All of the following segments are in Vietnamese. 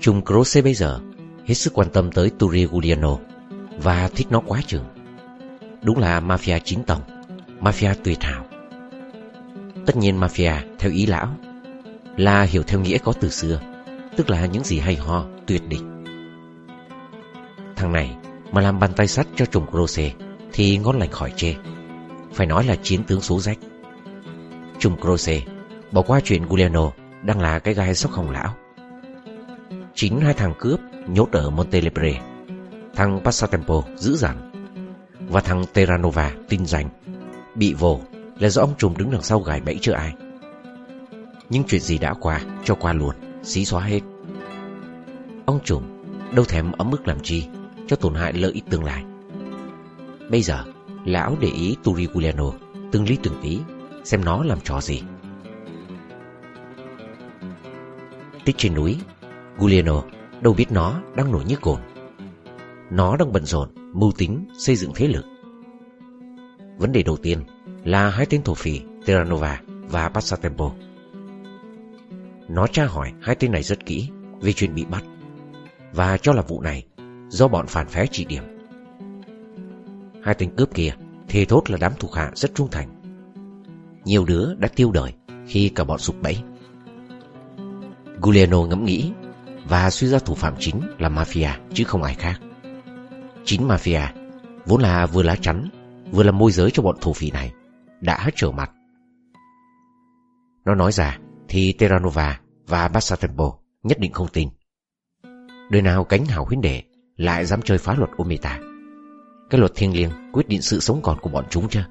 Trung Croce bây giờ hết sức quan tâm tới Turi Giuliano và thích nó quá chừng. Đúng là mafia chính tổng, mafia tuyệt hảo. Tất nhiên mafia theo ý lão là hiểu theo nghĩa có từ xưa, tức là những gì hay ho, tuyệt đỉnh. Thằng này mà làm bàn tay sắt cho trùng Croce thì ngon lành khỏi chê. Phải nói là chiến tướng số rách. Trùng Croce bỏ qua chuyện Giuliano đang là cái gai sóc hồng lão. Chính hai thằng cướp nhốt ở Montelebre, thằng Passatempo dữ dằn và thằng Terranova tin rằng bị vồ là do ông trùm đứng đằng sau gài bẫy chưa ai. Nhưng chuyện gì đã qua cho qua luôn, xí xóa hết. Ông trùm đâu thèm ấm ức làm chi cho tổn hại lợi ích tương lai. Bây giờ, lão để ý Turi Giuliano từng lý từng tí xem nó làm trò gì. Tích trên núi, Giuliano đâu biết nó đang nổi như cồn. Nó đang bận rộn, mưu tính, xây dựng thế lực. Vấn đề đầu tiên là hai tên thổ phỉ Terranova và Passatempo. Nó tra hỏi hai tên này rất kỹ về chuyện bị bắt và cho là vụ này do bọn phản phé chỉ điểm. Hai tên cướp kia thề thốt là đám thuộc hạ rất trung thành. Nhiều đứa đã tiêu đời khi cả bọn sụp bẫy. Giuliano ngẫm nghĩ và suy ra thủ phạm chính là mafia chứ không ai khác. Chính mafia vốn là vừa lá chắn vừa là môi giới cho bọn thổ phỉ này đã trở mặt. Nó nói ra thì Terranova và Bassatempo nhất định không tin. Đời nào cánh hào huynh đệ lại dám chơi phá luật Ometa. Cái luật thiêng liêng quyết định sự sống còn của bọn chúng chưa?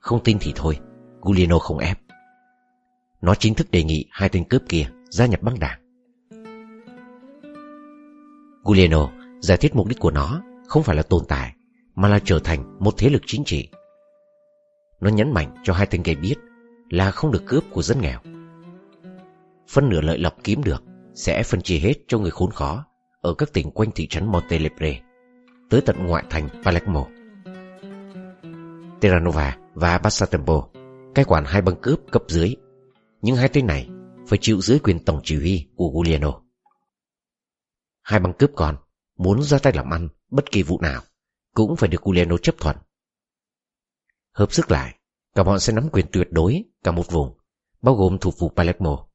Không tin thì thôi, Giuliano không ép. Nó chính thức đề nghị hai tên cướp kia gia nhập băng đảng. Giuliano giải thích mục đích của nó không phải là tồn tại, mà là trở thành một thế lực chính trị. Nó nhấn mạnh cho hai tên gay biết là không được cướp của dân nghèo. Phân nửa lợi lộc kiếm được sẽ phân chia hết cho người khốn khó ở các tỉnh quanh thị trấn Montelebre, tới tận ngoại thành Palermo. Terranova và Bassatempo cai quản hai băng cướp cấp dưới, nhưng hai tên này phải chịu dưới quyền tổng chỉ huy của Giuliano. Hai băng cướp còn muốn ra tay làm ăn bất kỳ vụ nào cũng phải được Giuliano chấp thuận. Hợp sức lại, cả bọn sẽ nắm quyền tuyệt đối cả một vùng, bao gồm thủ phủ Palermo,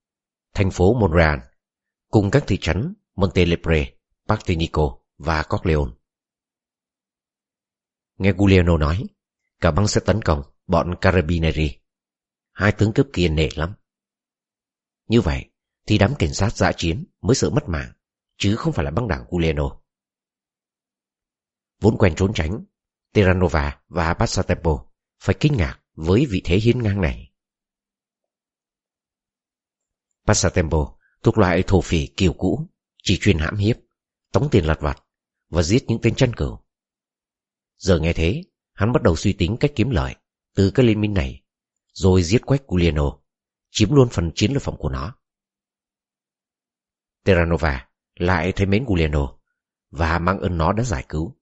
thành phố Monreal, cùng các thị trấn Montelebre, Partinico và Corleone. Nghe Giuliano nói, cả băng sẽ tấn công bọn Carabinieri. Hai tướng cướp kia nể lắm. Như vậy thì đám cảnh sát dã chiến mới sợ mất mạng, chứ không phải là băng đảng Giuliano. Vốn quen trốn tránh, Terranova và Passatempo phải kinh ngạc với vị thế hiên ngang này. Passatempo thuộc loại thổ phỉ kiều cũ, chỉ chuyên hãm hiếp, tống tiền lặt vặt và giết những tên chân cừu. Giờ nghe thế, hắn bắt đầu suy tính cách kiếm lợi từ cái liên minh này, rồi giết quách Giuliano, chiếm luôn phần chiến lợi phẩm của nó. Terranova lại thấy mến Giuliano và mang ơn nó đã giải cứu.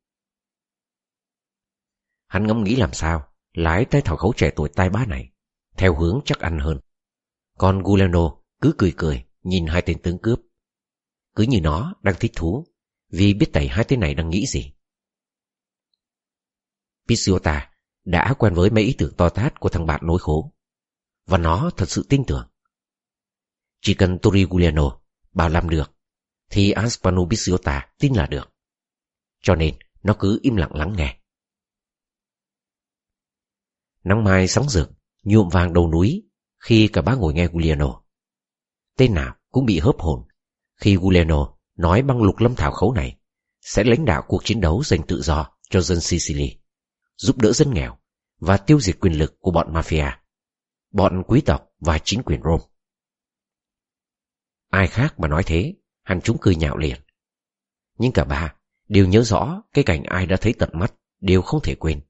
Hắn ngẫm nghĩ làm sao, lái tay thảo khấu trẻ tuổi tai bá này, theo hướng chắc ăn hơn. Còn Giuliano cứ cười cười, nhìn hai tên tướng cướp. Cứ như nó đang thích thú, vì biết tẩy hai tên này đang nghĩ gì. Pizziota đã quen với mấy ý tưởng to tát của thằng bạn nối khố, và nó thật sự tin tưởng. Chỉ cần Tori Giuliano bảo làm được thì Aspano ta tin là được. Cho nên nó cứ im lặng lắng nghe. Nắng mai sóng rực, nhuộm vàng đầu núi khi cả ba ngồi nghe Giuliano. Tên nào cũng bị hớp hồn khi Giuliano nói băng lục lâm thảo khấu này sẽ lãnh đạo cuộc chiến đấu giành tự do cho dân Sicily, giúp đỡ dân nghèo và tiêu diệt quyền lực của bọn mafia, bọn quý tộc và chính quyền Rome. Ai khác mà nói thế, hắn chúng cười nhạo liền. Nhưng cả ba đều nhớ rõ cái cảnh ai đã thấy tận mắt đều không thể quên.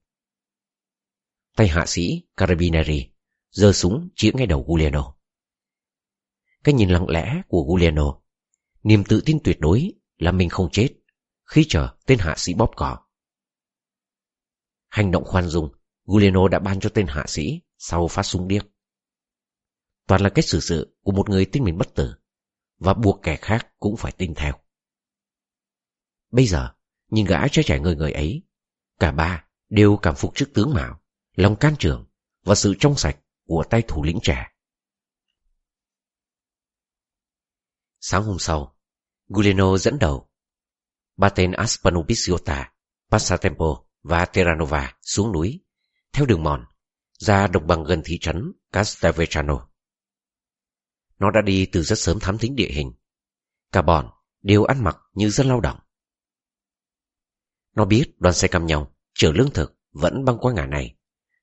Tay hạ sĩ Carabinieri giơ súng chĩa ngay đầu Giuliano. Cái nhìn lặng lẽ của Giuliano, niềm tự tin tuyệt đối là mình không chết khi chờ tên hạ sĩ bóp cỏ. Hành động khoan dung, Giuliano đã ban cho tên hạ sĩ sau phát súng điếc. Toàn là cách xử sự của một người tinh mình bất tử, và buộc kẻ khác cũng phải tin theo. Bây giờ, nhìn gã trai trẻ người người ấy, cả ba đều cảm phục trước tướng mạo, lòng can trường và sự trong sạch của tay thủ lĩnh trẻ. Sáng hôm sau, Guleno dẫn đầu. Ba tên Aspanubisiota, Passatempo và Terranova xuống núi, theo đường mòn, ra đồng bằng gần thị trấn Castelvecchano. Nó đã đi từ rất sớm thám thính địa hình. Cả bọn đều ăn mặc như dân lao động. Nó biết đoàn xe cam nhau chở lương thực vẫn băng qua ngã này,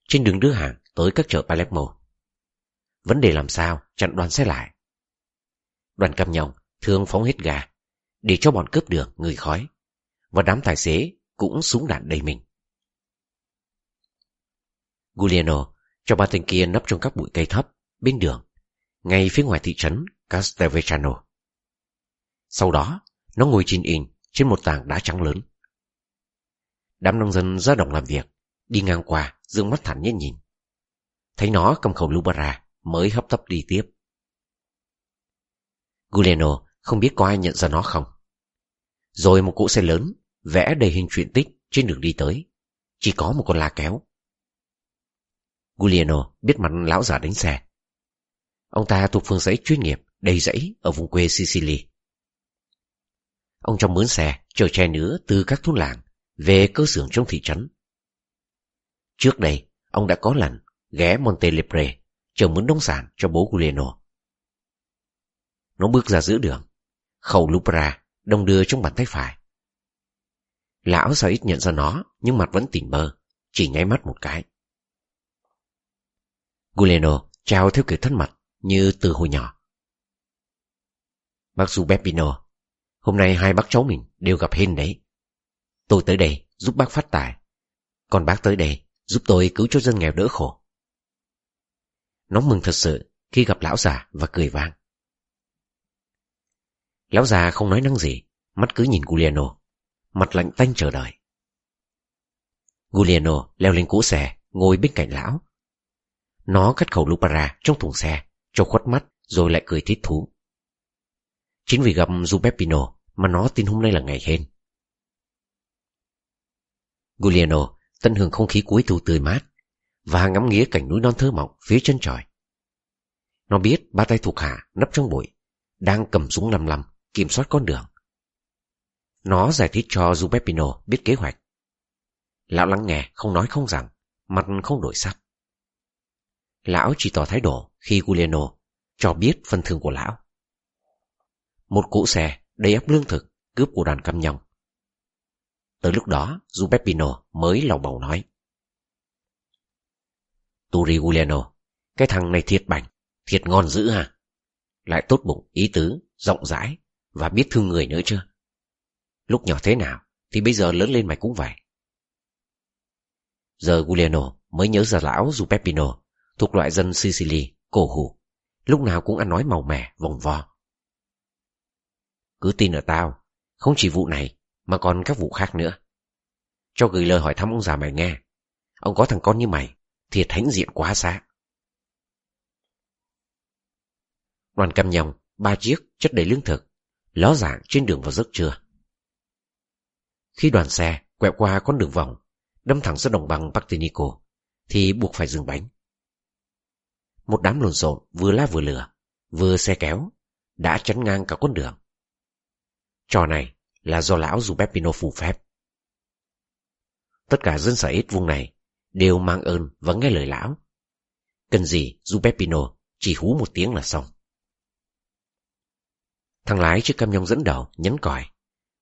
trên đường đưa hàng tới các chợ Palermo. Vấn đề làm sao chặn đoàn xe lại. Đoàn cam nhau thường phóng hết gà để cho bọn cướp đường người khói và đám tài xế cũng súng đạn đầy mình. Giuliano cho ba tên kia nấp trong các bụi cây thấp bên đường ngay phía ngoài thị trấn Castelvetrano. Sau đó, nó ngồi chín in trên một tảng đá trắng lớn. Đám nông dân ra đồng làm việc, đi ngang qua, dương mắt thẳng nhiên nhìn. Thấy nó cầm khẩu Lubara mới hấp tấp đi tiếp. Giuliano không biết có ai nhận ra nó không. Rồi một cỗ xe lớn vẽ đầy hình truyện tích trên đường đi tới. Chỉ có một con la kéo. Giuliano biết mặt lão già đánh xe. Ông ta thuộc phương giấy chuyên nghiệp đầy dãy ở vùng quê Sicily. Ông trong mướn xe chở che nữa từ các thôn làng về cơ xưởng trong thị trấn. Trước đây, ông đã có lần ghé Montelepre chờ mướn nông sản cho bố Guleno. Nó bước ra giữa đường, khẩu Lupra đông đưa trong bàn tay phải. Lão sao ít nhận ra nó, nhưng mặt vẫn tỉnh bơ, chỉ nháy mắt một cái. Guleno chào theo kiểu thân mật, như từ hồi nhỏ. Bác Du Beppino, hôm nay hai bác cháu mình đều gặp hên đấy. Tôi tới đây giúp bác phát tài, còn bác tới đây giúp tôi cứu cho dân nghèo đỡ khổ. Nó mừng thật sự khi gặp lão già và cười vang. Lão già không nói năng gì, mắt cứ nhìn Giuliano, mặt lạnh tanh chờ đợi. Giuliano leo lên cỗ xe, ngồi bên cạnh lão. Nó cắt khẩu Lupara trong thùng xe, cho khuất mắt rồi lại cười thích thú. Chính vì gặp Giuseppino mà nó tin hôm nay là ngày hên. Giuliano tận hưởng không khí cuối thu tươi mát và ngắm nghía cảnh núi non thơ mộng phía chân trời. Nó biết ba tay thuộc hạ nấp trong bụi, đang cầm súng lăm lăm, kiểm soát con đường. Nó giải thích cho Giuseppino biết kế hoạch. Lão lắng nghe, không nói không rằng, mặt không đổi sắc. Lão chỉ tỏ thái độ khi Giuliano cho biết phần thưởng của lão. Một cỗ xe đầy ắp lương thực cướp của đoàn cam nhông. Tới lúc đó, Giuseppino mới lòng bầu nói. Turi Giuliano, cái thằng này thiệt bảnh, thiệt ngon dữ à? Lại tốt bụng, ý tứ, rộng rãi và biết thương người nữa chưa? Lúc nhỏ thế nào thì bây giờ lớn lên mày cũng vậy. Giờ Giuliano mới nhớ ra lão Giuseppino thuộc loại dân Sicily, cổ hủ, lúc nào cũng ăn nói màu mè, vòng vo. Cứ tin ở tao, không chỉ vụ này mà còn các vụ khác nữa. Cho gửi lời hỏi thăm ông già mày nghe, ông có thằng con như mày, thiệt hãnh diện quá xa. Đoàn cam nhông, ba chiếc chất đầy lương thực, ló dạng trên đường vào giấc trưa. Khi đoàn xe quẹo qua con đường vòng, đâm thẳng ra đồng bằng Partinico, thì buộc phải dừng bánh. Một đám lộn xộn vừa la vừa lửa, vừa xe kéo, đã chắn ngang cả con đường. Trò này là do lão Giuseppino phù phép. Tất cả dân xã ít vùng này đều mang ơn và nghe lời lão. Cần gì Giuseppino chỉ hú một tiếng là xong. Thằng lái chiếc cam nhông dẫn đầu nhấn còi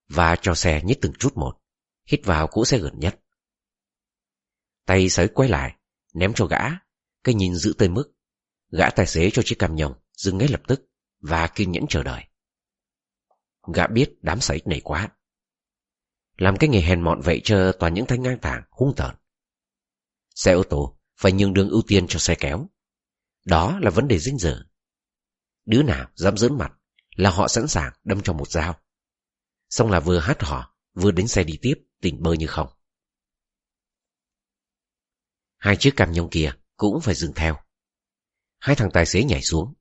và cho xe nhích từng chút một, hít vào cỗ xe gần nhất. Tay sới quay lại, ném cho gã, cái nhìn giữ tơi mức Gã tài xế cho chiếc cam nhông dừng ngay lập tức và kiên nhẫn chờ đợi. Gã biết đám sấy này quá. Làm cái nghề hèn mọn vậy chờ toàn những thanh ngang tàng, hung tợn. Xe ô tô phải nhường đường ưu tiên cho xe kéo. Đó là vấn đề dinh dự. Đứa nào dám dớn mặt là họ sẵn sàng đâm cho một dao. Xong là vừa hát họ, vừa đến xe đi tiếp, tỉnh bơ như không. Hai chiếc cam nhông kia cũng phải dừng theo hai thằng tài xế nhảy xuống.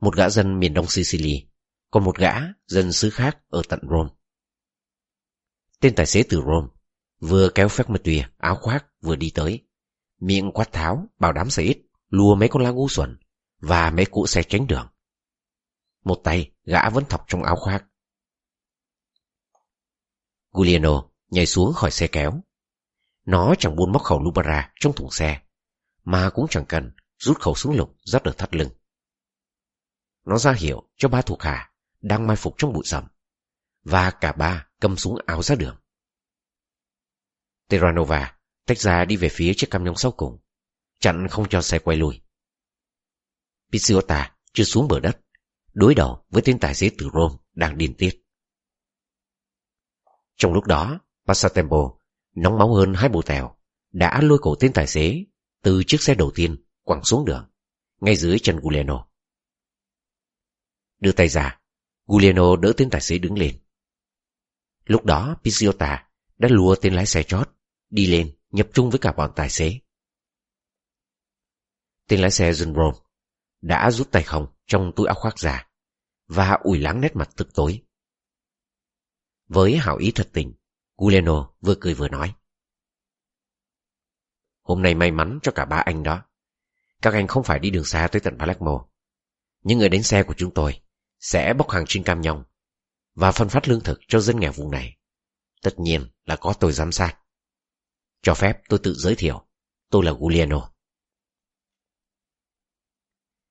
một gã dân miền đông Sicily, còn một gã dân xứ khác ở tận Rome. Tên tài xế từ Rome vừa kéo phép mật tùy áo khoác vừa đi tới, miệng quát tháo bảo đám xe ít lùa mấy con lá ngu xuẩn và mấy cụ xe tránh đường. Một tay gã vẫn thọc trong áo khoác. Giuliano nhảy xuống khỏi xe kéo. Nó chẳng buôn móc khẩu Lubara trong thùng xe, mà cũng chẳng cần rút khẩu súng lục dắt ở thắt lưng. Nó ra hiệu cho ba thuộc hạ đang mai phục trong bụi rậm, và cả ba cầm súng áo ra đường. Terranova tách ra đi về phía chiếc cam nhông sau cùng, chặn không cho xe quay lui. Pizziota chưa xuống bờ đất, đối đầu với tên tài xế từ Rome đang điên tiết. Trong lúc đó, Passatempo, nóng máu hơn hai bộ tèo, đã lôi cổ tên tài xế từ chiếc xe đầu tiên quẳng xuống đường, ngay dưới chân Guleno. Đưa tay ra, Guleno đỡ tên tài xế đứng lên. Lúc đó Pizziota đã lùa tên lái xe chót, đi lên nhập chung với cả bọn tài xế. Tên lái xe John đã rút tay không trong túi áo khoác ra và ủi láng nét mặt tức tối. Với hảo ý thật tình, Guleno vừa cười vừa nói. Hôm nay may mắn cho cả ba anh đó. Các anh không phải đi đường xa tới tận Palermo. Những người đánh xe của chúng tôi sẽ bốc hàng trên cam nhông và phân phát lương thực cho dân nghèo vùng này. Tất nhiên là có tôi giám sát. Cho phép tôi tự giới thiệu. Tôi là Giuliano.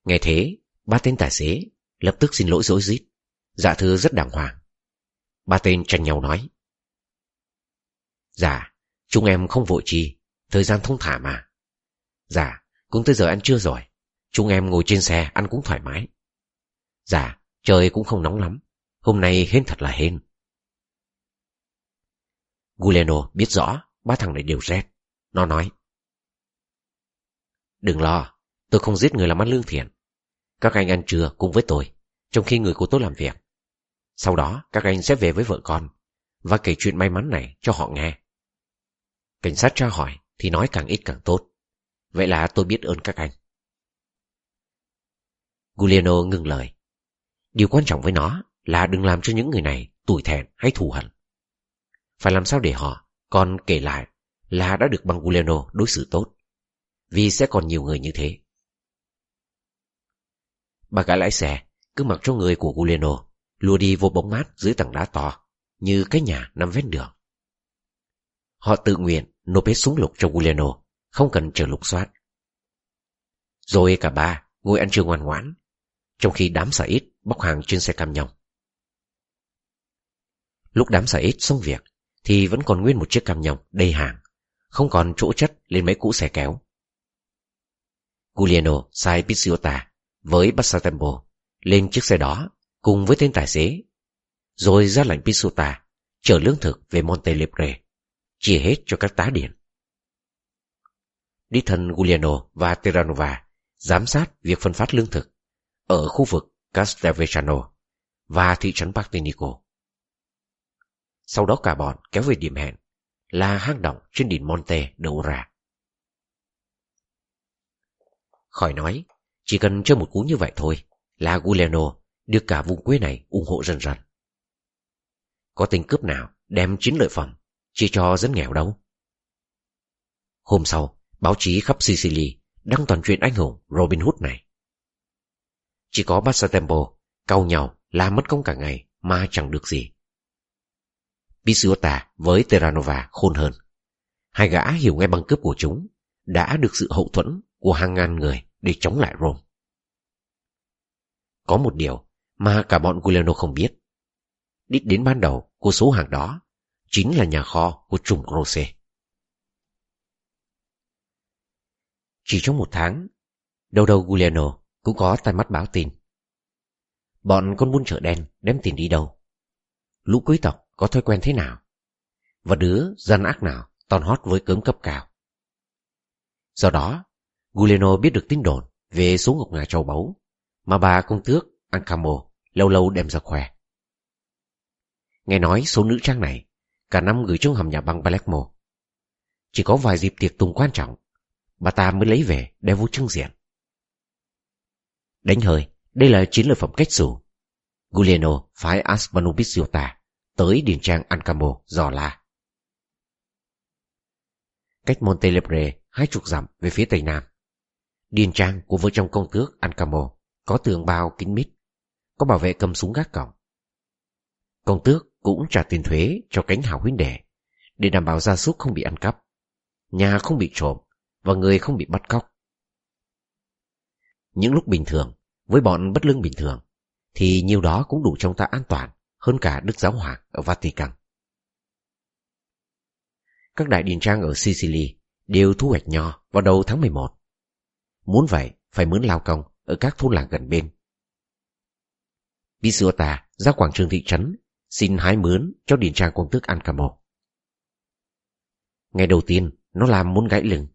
Nghe thế, ba tên tài xế lập tức xin lỗi dối rít Dạ thưa rất đàng hoàng. Ba tên tranh nhau nói. Dạ, chúng em không vội chi, thời gian thông thả mà. Dạ, cũng tới giờ ăn trưa rồi. Chúng em ngồi trên xe ăn cũng thoải mái. Dạ, trời cũng không nóng lắm. Hôm nay hên thật là hên. Guleno biết rõ ba thằng này đều rét. Nó nói. Đừng lo, tôi không giết người làm ăn lương thiện. Các anh ăn trưa cùng với tôi, trong khi người của tôi làm việc. Sau đó các anh sẽ về với vợ con và kể chuyện may mắn này cho họ nghe. Cảnh sát tra hỏi thì nói càng ít càng tốt. Vậy là tôi biết ơn các anh. Giuliano ngừng lời. Điều quan trọng với nó là đừng làm cho những người này tủi thẹn hay thù hận. Phải làm sao để họ còn kể lại là đã được bằng Giuliano đối xử tốt. Vì sẽ còn nhiều người như thế. Bà gã lái xe cứ mặc cho người của Giuliano lùa đi vô bóng mát dưới tầng đá to như cái nhà nằm ven đường. Họ tự nguyện nộp hết súng lục cho Giuliano, không cần chờ lục soát. Rồi cả ba ngồi ăn trưa ngoan ngoãn, trong khi đám xà ít bóc hàng trên xe cam nhông. Lúc đám xà ít xong việc, thì vẫn còn nguyên một chiếc cam nhông đầy hàng, không còn chỗ chất lên mấy cũ xe kéo. Giuliano sai Pizziota với Passatempo lên chiếc xe đó cùng với tên tài xế, rồi ra lệnh Pizziota chở lương thực về Montelepre, chia hết cho các tá điển. Đi thân Giuliano và Terranova giám sát việc phân phát lương thực ở khu vực Castelvecchio và thị trấn Partinico. Sau đó cả bọn kéo về điểm hẹn là hang động trên đỉnh Monte de Ora. Khỏi nói, chỉ cần chơi một cú như vậy thôi là Giuliano được cả vùng quê này ủng hộ dần dần. Có tình cướp nào đem chín lợi phẩm chia cho dân nghèo đâu? Hôm sau, báo chí khắp Sicily đăng toàn chuyện anh hùng Robin Hood này. Chỉ có Bassatempo, cau nhau la mất công cả ngày mà chẳng được gì. Pisuota với Terranova khôn hơn. Hai gã hiểu ngay băng cướp của chúng đã được sự hậu thuẫn của hàng ngàn người để chống lại Rome. Có một điều mà cả bọn Guglielmo không biết. Đích đến ban đầu của số hàng đó chính là nhà kho của trùng Rose. Chỉ trong một tháng, đâu đâu Giuliano cũng có tai mắt báo tin. Bọn con buôn chợ đen đem tiền đi đâu? Lũ quý tộc có thói quen thế nào? Và đứa gian ác nào toàn hót với cớm cấp cao? Do đó, Giuliano biết được tin đồn về số ngọc ngà châu báu mà bà công tước Ancamo lâu lâu đem ra khoe. Nghe nói số nữ trang này cả năm gửi trong hầm nhà băng Palermo. Chỉ có vài dịp tiệc tùng quan trọng, bà ta mới lấy về đeo vô trưng diện. Đánh hơi Đây là chiến lợi phẩm cách xù. Giuliano phái Aspanubisiota tới điền trang Ancamo dò la. Cách Montelebre hai chục dặm về phía tây nam. Điền trang của vợ chồng công tước Ancamo có tường bao kín mít, có bảo vệ cầm súng gác cổng. Công tước cũng trả tiền thuế cho cánh hào huynh đệ để đảm bảo gia súc không bị ăn cắp, nhà không bị trộm và người không bị bắt cóc. Những lúc bình thường, với bọn bất lương bình thường, thì nhiều đó cũng đủ trong ta an toàn hơn cả Đức Giáo Hoàng ở Vatican. Các đại điền trang ở Sicily đều thu hoạch nho vào đầu tháng 11. Muốn vậy, phải mướn lao công ở các thôn làng gần bên. Pisuota ra quảng trường thị trấn xin hái mướn cho điền trang công tước Ancamo. Ngày đầu tiên, nó làm muốn gãy lưng.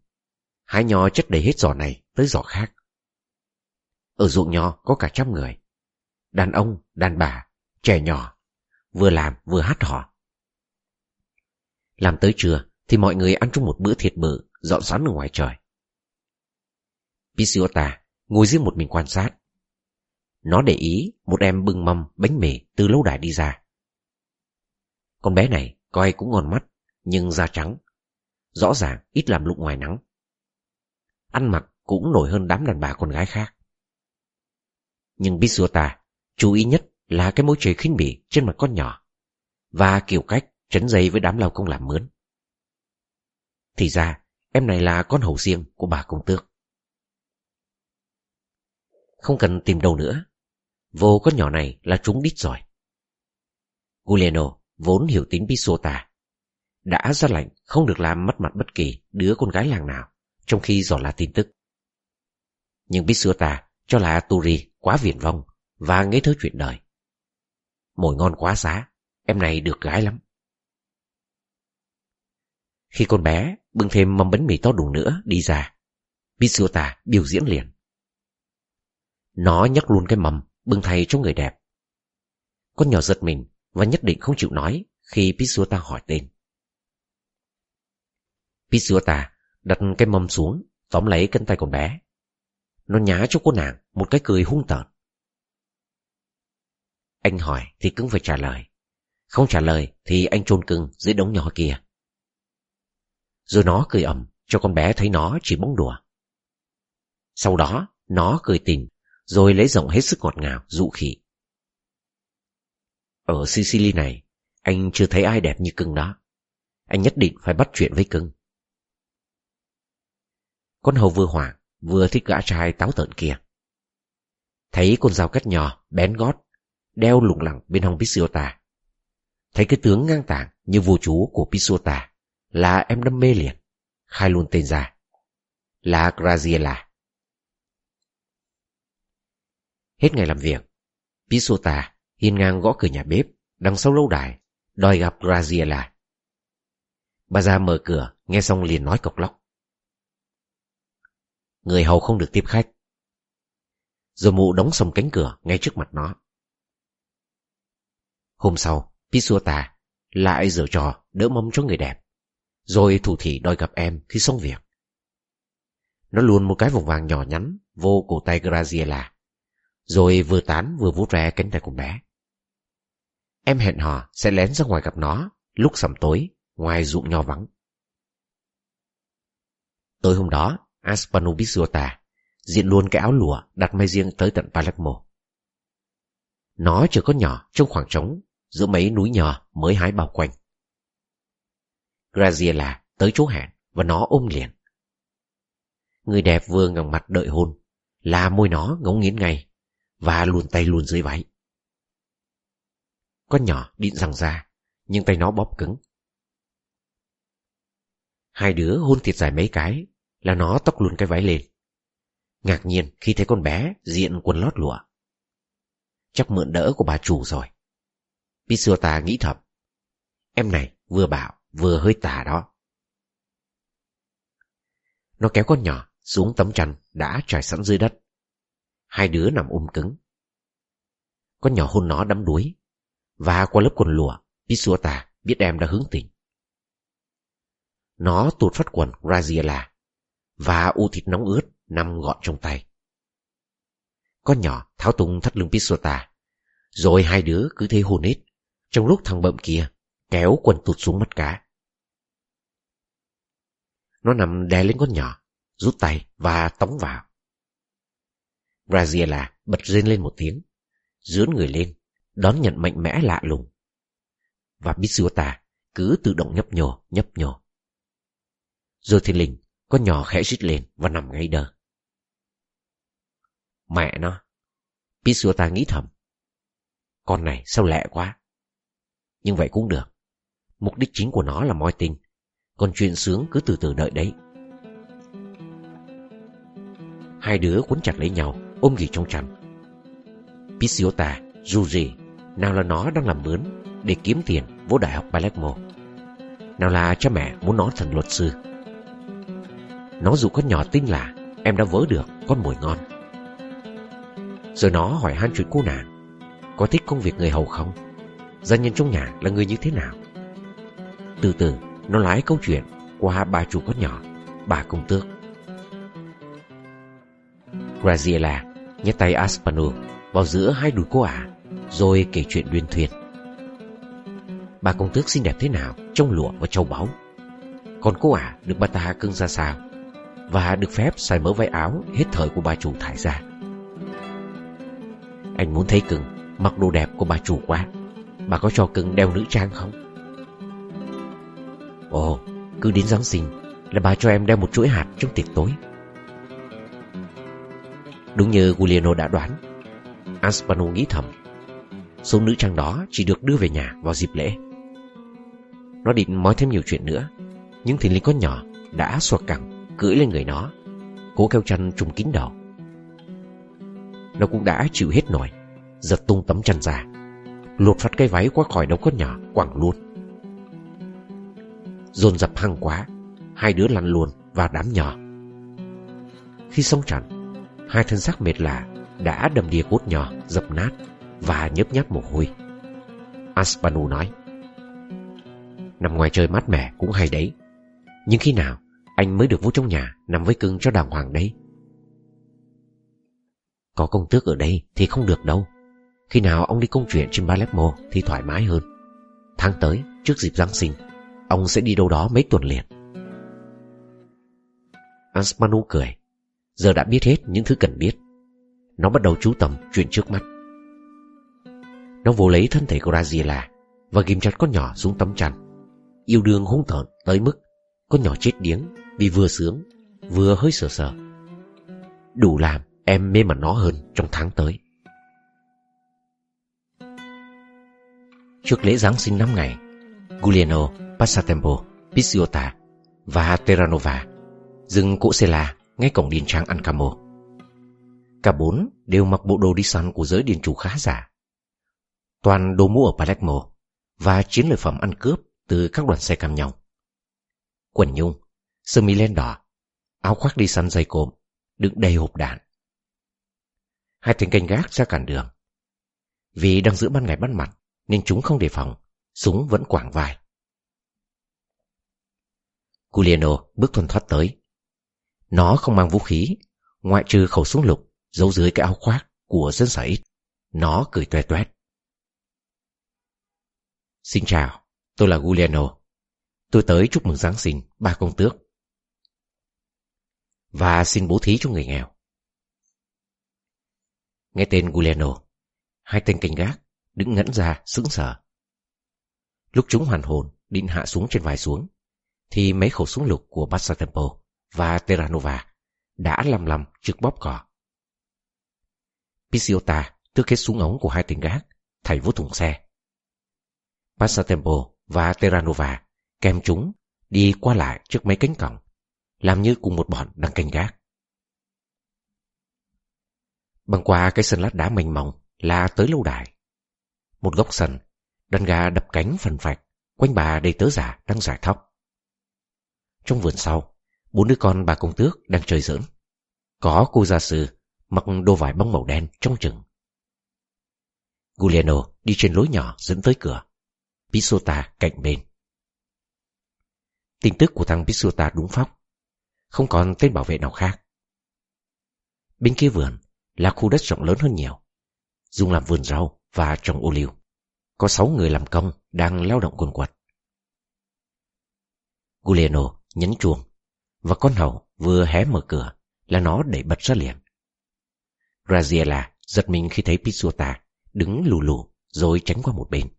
Hái nho chất đầy hết giỏ này tới giỏ khác. Ở ruộng nho có cả trăm người. Đàn ông, đàn bà, trẻ nhỏ, vừa làm vừa hát hò. Làm tới trưa thì mọi người ăn chung một bữa thịt bự dọn sẵn ở ngoài trời. Pisiota ngồi riêng một mình quan sát. Nó để ý một em bưng mâm bánh mì từ lâu đài đi ra. Con bé này coi cũng ngon mắt, nhưng da trắng. Rõ ràng ít làm lụng ngoài nắng. Ăn mặc cũng nổi hơn đám đàn bà con gái khác. Nhưng Bisuta chú ý nhất là cái mối trời khinh bỉ trên mặt con nhỏ và kiểu cách trấn dây với đám lao công làm mướn. Thì ra, em này là con hầu riêng của bà công tước. Không cần tìm đâu nữa. Vô con nhỏ này là trúng đít rồi. Guglielmo vốn hiểu tính Bisuta, đã ra lệnh không được làm mất mặt bất kỳ đứa con gái làng nào trong khi dò la tin tức. Nhưng Bisota cho là Turi quá viển vong và ngây thơ chuyện đời. Mồi ngon quá giá, em này được gái lắm. Khi con bé bưng thêm mâm bánh mì to đủ nữa đi ra, Bisuta biểu diễn liền. Nó nhắc luôn cái mầm bưng thay cho người đẹp. Con nhỏ giật mình và nhất định không chịu nói khi Pisuta hỏi tên. Pisuta đặt cái mâm xuống, tóm lấy cánh tay con bé. Nó nhá cho cô nàng một cái cười hung tợn. Anh hỏi thì cứng phải trả lời. Không trả lời thì anh chôn cưng dưới đống nhỏ kia. Rồi nó cười ẩm cho con bé thấy nó chỉ bóng đùa. Sau đó nó cười tình rồi lấy giọng hết sức ngọt ngào dụ khỉ. Ở Sicily này, anh chưa thấy ai đẹp như cưng đó. Anh nhất định phải bắt chuyện với cưng. Con hầu vừa hoảng, vừa thích gã trai táo tợn kia. Thấy con dao cắt nhỏ, bén gót, đeo lủng lẳng bên hông Pisiota. Thấy cái tướng ngang tảng như vua chú của Pisiota là em đâm mê liền, khai luôn tên ra. Là Graziella. Hết ngày làm việc, Pisota hiên ngang gõ cửa nhà bếp, đằng sau lâu đài, đòi gặp Graziella. Bà ra mở cửa, nghe xong liền nói cộc lóc. Người hầu không được tiếp khách. Rồi mụ đóng xong cánh cửa ngay trước mặt nó. Hôm sau, Pisuta lại giở trò đỡ mâm cho người đẹp, rồi thủ thị đòi gặp em khi xong việc. Nó luôn một cái vòng vàng nhỏ nhắn vô cổ tay Graziella, rồi vừa tán vừa vuốt ve cánh tay của bé. Em hẹn hò sẽ lén ra ngoài gặp nó lúc sầm tối, ngoài ruộng nho vắng. Tối hôm đó, Aspanubisuota diện luôn cái áo lụa đặt may riêng tới tận Palermo. Nó chỉ có nhỏ trong khoảng trống giữa mấy núi nhỏ mới hái bao quanh. Graziella tới chỗ hẹn và nó ôm liền. Người đẹp vừa ngẩng mặt đợi hôn, là môi nó ngấu nghiến ngay và luồn tay luồn dưới váy. Con nhỏ định rằng ra, nhưng tay nó bóp cứng. Hai đứa hôn thịt dài mấy cái, là nó tóc luôn cái váy lên. Ngạc nhiên khi thấy con bé diện quần lót lụa. Chắc mượn đỡ của bà chủ rồi. Pisuta nghĩ thầm. Em này vừa bảo vừa hơi tà đó. Nó kéo con nhỏ xuống tấm chăn đã trải sẵn dưới đất. Hai đứa nằm ôm cứng. Con nhỏ hôn nó đắm đuối và qua lớp quần lụa, Pisuta biết em đã hướng tình. Nó tụt phát quần Graziella và u thịt nóng ướt nằm gọn trong tay. con nhỏ tháo tung thắt lưng Pisota. Rồi hai đứa cứ thế hôn hết, trong lúc thằng bậm kia kéo quần tụt xuống mắt cá. Nó nằm đè lên con nhỏ, rút tay và tống vào. Graziella bật rên lên một tiếng, dướn người lên, đón nhận mạnh mẽ lạ lùng. Và Bisuota cứ tự động nhấp nhổ, nhấp nhổ. Rồi thiên linh, con nhỏ khẽ rít lên và nằm ngay đờ. Mẹ nó! Pisuta nghĩ thầm. Con này sao lẹ quá. Nhưng vậy cũng được. Mục đích chính của nó là moi tinh. Còn chuyện sướng cứ từ từ đợi đấy. Hai đứa cuốn chặt lấy nhau, ôm ghì trong chăn. Pisiota, gì, nào là nó đang làm mướn để kiếm tiền vô đại học Palermo. Nào là cha mẹ muốn nó thành luật sư. Nó dụ con nhỏ tin là, em đã vỡ được con mồi ngon. Rồi nó hỏi han chuyện cô nàng, Có thích công việc người hầu không? Gia nhân trong nhà là người như thế nào? Từ từ, Nó lái câu chuyện qua bà chủ con nhỏ Bà công tước. Graziella nhét tay Aspano vào giữa hai đùi cô ả, Rồi kể chuyện đuyên thuyền Bà công tước xinh đẹp thế nào Trong lụa và châu báu? Còn cô ả được bà ta cưng ra sao? Và được phép xài mớ váy áo Hết thời của bà chủ thải ra. Anh muốn thấy cưng Mặc đồ đẹp của bà chủ quá, Bà có cho cưng đeo nữ trang không? Ồ, Cứ đến Giáng sinh Là bà cho em đeo một chuỗi hạt trong tiệc tối. Đúng như Giuliano đã đoán Aspano nghĩ thầm, Số nữ trang đó chỉ được đưa về nhà vào dịp lễ. Nó định nói thêm nhiều chuyện nữa, Nhưng thì linh con nhỏ đã xoạc cẳng. Cưỡi lên người nó. Cố keo chăn trùng kín đầu. Nó cũng đã chịu hết nổi, Giật tung tấm chăn ra, Lột phát cái váy qua khỏi đầu con nhỏ, Quẳng luôn. Dồn dập hăng quá, Hai đứa lăn luôn vào đám nhỏ. Khi xong trận, Hai thân xác mệt lạ Đã đầm đìa cốt nhỏ dập nát Và nhớp nháp mồ hôi. Aspanu nói, Nằm ngoài trời mát mẻ cũng hay đấy. Nhưng khi nào anh mới được vô trong nhà, Nằm với cưng cho đàng hoàng đấy. Có công tước ở đây Thì không được đâu. Khi nào ông đi công chuyện trên Palermo Thì thoải mái hơn. Tháng tới, trước dịp Giáng sinh, Ông sẽ đi đâu đó mấy tuần liền. Asmanu cười. Giờ đã biết hết những thứ cần biết. Nó bắt đầu chú tâm chuyện trước mắt. Nó vô lấy thân thể Graziella Và ghim chặt con nhỏ xuống tấm chăn. Yêu đương hung tợn tới mức Con nhỏ chết điếng vì vừa sướng Vừa hơi sờ sờ Đủ làm em mê mẩn nó hơn trong tháng tới Trước lễ Giáng sinh năm ngày Giuliano, Passatempo, Pisciota và Terranova dừng cỗ xe la ngay cổng điền trang Ancamo. Cả bốn đều mặc bộ đồ đi săn của giới điền chủ khá giả. Toàn đồ mua ở Palermo và chiến lợi phẩm ăn cướp từ các đoàn xe cam nhau. Quần nhung, sơ mi len đỏ, áo khoác đi săn dày cộm, đựng đầy hộp đạn. Hai tên canh gác ra cản đường. Vì đang giữa ban ngày ban mặt nên chúng không đề phòng, súng vẫn quảng vai. Giuliano bước thuần thoát tới, nó không mang vũ khí, ngoại trừ khẩu súng lục giấu dưới cái áo khoác của dân xã ít. Nó cười toe toét. Xin chào, tôi là Giuliano. Tôi tới chúc mừng Giáng sinh ba công tước. Và xin bố thí cho người nghèo. Nghe tên Giuliano, hai tên canh gác đứng ngẩn ra sững sờ. Lúc chúng hoàn hồn định hạ súng trên vai xuống, thì mấy khẩu súng lục của Passatempo và Terranova đã lầm lầm trước bóp cò. Pisciota tước hết súng ống của hai tên gác, thảy vô thùng xe. Passatempo và Terranova kèm chúng đi qua lại trước mấy cánh cổng, làm như cùng một bọn đang canh gác. Băng qua cái sân lát đá mênh mông là tới lâu đài. Một góc sân, đàn gà đập cánh phần phạch, quanh bà đầy tớ giả đang giải thóc. Trong vườn sau, Bốn đứa con bà công tước đang chơi giỡn. Có cô gia sư mặc đồ vải bóng màu đen trong chừng. Giuliano đi trên lối nhỏ dẫn tới cửa. Pisota cạnh bên. Tin tức của thằng Pisota đúng phóc. Không còn tên bảo vệ nào khác. Bên kia vườn là khu đất rộng lớn hơn nhiều, dùng làm vườn rau và trồng ô liu. Có sáu người làm công đang lao động quần quật. Guglielmo nhấn chuông, và con hầu vừa hé mở cửa là nó đẩy bật ra liền. Graziella giật mình khi thấy Pizzuta đứng lù lù rồi tránh qua một bên.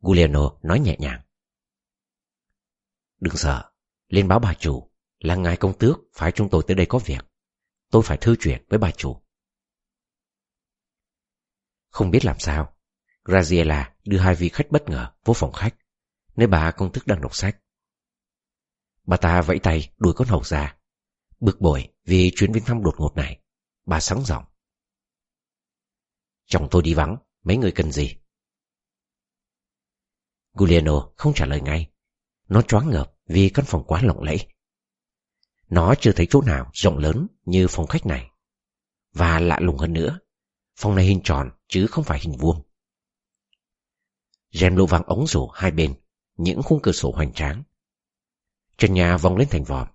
Guglielmo nói nhẹ nhàng. Đừng sợ, lên báo bà chủ là ngài công tước phải chúng tôi tới đây có việc. Tôi phải thư chuyện với bà chủ. Không biết làm sao, Graziella đưa hai vị khách bất ngờ vô phòng khách, nơi bà công tước đang đọc sách. Bà ta vẫy tay đuổi con hầu ra, bực bội vì chuyến viếng thăm đột ngột này. Bà sắng giọng. Chồng tôi đi vắng, mấy người cần gì? Giuliano không trả lời ngay. Nó choáng ngợp vì căn phòng quá lộng lẫy. Nó chưa thấy chỗ nào rộng lớn như phòng khách này. Và lạ lùng hơn nữa, phòng này hình tròn chứ không phải hình vuông. Rèm lô vàng ống rổ hai bên, những khung cửa sổ hoành tráng. Trần nhà vòng lên thành vòm,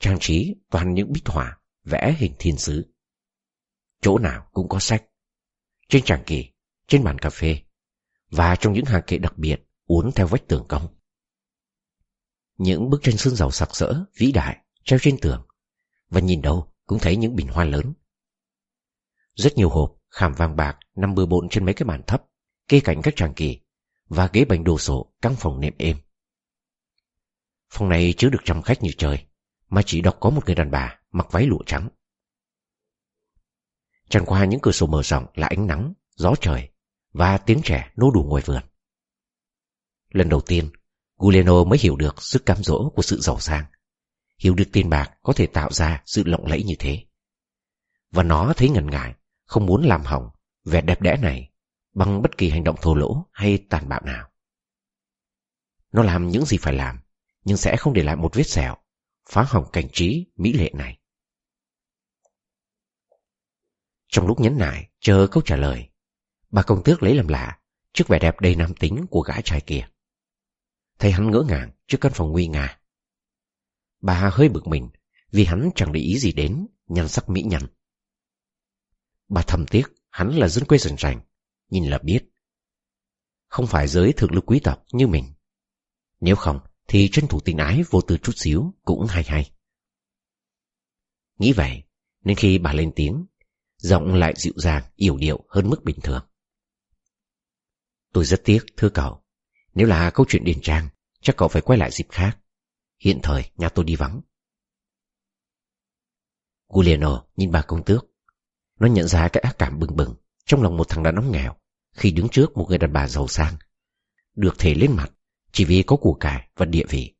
trang trí toàn những bích họa, vẽ hình thiên sứ. Chỗ nào cũng có sách. Trên tràng kỳ, trên bàn cà phê, và trong những hàng kệ đặc biệt uốn theo vách tường cong. Những bức tranh sơn dầu sặc sỡ, vĩ đại, treo trên tường, và nhìn đâu cũng thấy những bình hoa lớn. Rất nhiều hộp, khảm vàng bạc nằm bừa bộn trên mấy cái bàn thấp, kê cạnh các tràng kỳ, và ghế bành đồ sộ căn phòng nệm êm. Phòng này chứa được trăm khách như trời, mà chỉ đọc có một người đàn bà mặc váy lụa trắng. Tràn qua những cửa sổ mở rộng là ánh nắng, gió trời và tiếng trẻ nô đùa ngoài vườn. Lần đầu tiên, Guleno mới hiểu được sức cám dỗ của sự giàu sang. Hiểu được tiền bạc có thể tạo ra sự lộng lẫy như thế. Và nó thấy ngần ngại, không muốn làm hỏng vẻ đẹp đẽ này bằng bất kỳ hành động thô lỗ hay tàn bạo nào. Nó làm những gì phải làm, nhưng sẽ không để lại một vết sẹo, phá hỏng cảnh trí mỹ lệ này. Trong lúc nhấn nại, chờ câu trả lời, bà công tước lấy làm lạ trước vẻ đẹp đầy nam tính của gã trai kia. Thấy hắn ngỡ ngàng trước căn phòng nguy nga. Bà hơi bực mình vì hắn chẳng để ý gì đến nhan sắc mỹ nhăn. Bà thầm tiếc hắn là dân quê rành rành, nhìn là biết. Không phải giới thượng lưu quý tộc như mình. Nếu không thì tranh thủ tình ái vô tư chút xíu cũng hay hay. Nghĩ vậy nên khi bà lên tiếng giọng lại dịu dàng, yểu điệu hơn mức bình thường. Tôi rất tiếc, thưa cậu. Nếu là câu chuyện điển trang, chắc cậu phải quay lại dịp khác. Hiện thời, nhà tôi đi vắng. Giuliano nhìn bà công tước. Nó nhận ra cái ác cảm bừng bừng trong lòng một thằng đàn ông nghèo khi đứng trước một người đàn bà giàu sang. Được thể lên mặt chỉ vì có của cải và địa vị.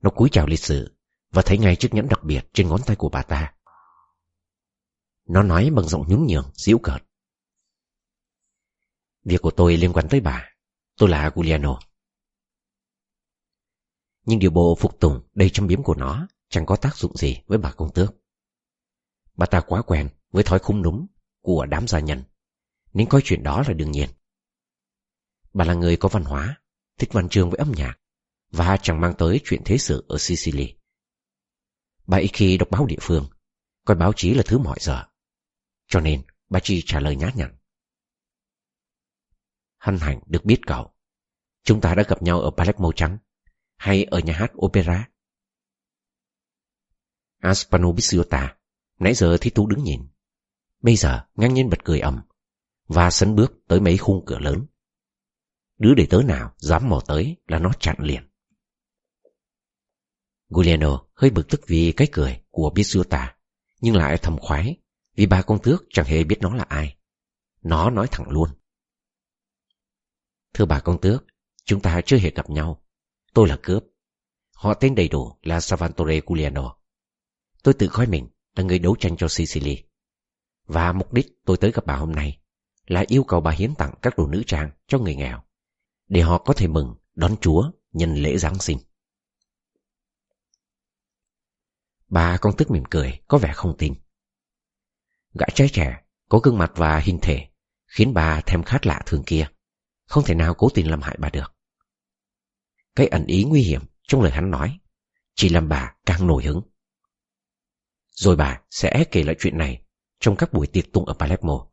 Nó cúi chào lịch sử và thấy ngay chiếc nhẫn đặc biệt trên ngón tay của bà ta. Nó nói bằng giọng nhún nhường, dĩu cợt. Việc của tôi liên quan tới bà. Tôi là Giuliano. Nhưng điều bộ phục tùng đầy châm biếm của nó chẳng có tác dụng gì với bà công tước. Bà ta quá quen với thói khung núm của đám gia nhân, nên coi chuyện đó là đương nhiên. Bà là người có văn hóa, thích văn chương với âm nhạc, và chẳng mang tới chuyện thế sự ở Sicily. Bà ít khi đọc báo địa phương, coi báo chí là thứ mọi giờ. Cho nên bà chỉ trả lời nhát nhặn. Hân hạnh được biết cậu. Chúng ta đã gặp nhau ở Palermo Trắng, hay ở nhà hát opera. Aspano Bisiota nãy giờ thì tú đứng nhìn. Bây giờ ngang nhiên bật cười ầm, và sấn bước tới mấy khung cửa lớn. Đứa để tớ nào dám mò tới là nó chặn liền. Giuliano hơi bực tức vì cái cười của Bisiota nhưng lại thầm khoái vì bà công tước chẳng hề biết nó là ai. Nó nói thẳng luôn. Thưa bà công tước, chúng ta chưa hề gặp nhau. Tôi là cướp. Họ tên đầy đủ là Salvatore Giuliano. Tôi tự coi mình là người đấu tranh cho Sicily. Và mục đích tôi tới gặp bà hôm nay là yêu cầu bà hiến tặng các đồ nữ trang cho người nghèo để họ có thể mừng đón Chúa nhân lễ Giáng sinh. Bà công tước mỉm cười, có vẻ không tin. Gã trai trẻ, có gương mặt và hình thể, khiến bà thèm khát lạ thường kia. Không thể nào cố tình làm hại bà được. Cái ẩn ý nguy hiểm trong lời hắn nói chỉ làm bà càng nổi hứng. Rồi bà sẽ kể lại chuyện này trong các buổi tiệc tùng ở Palermo.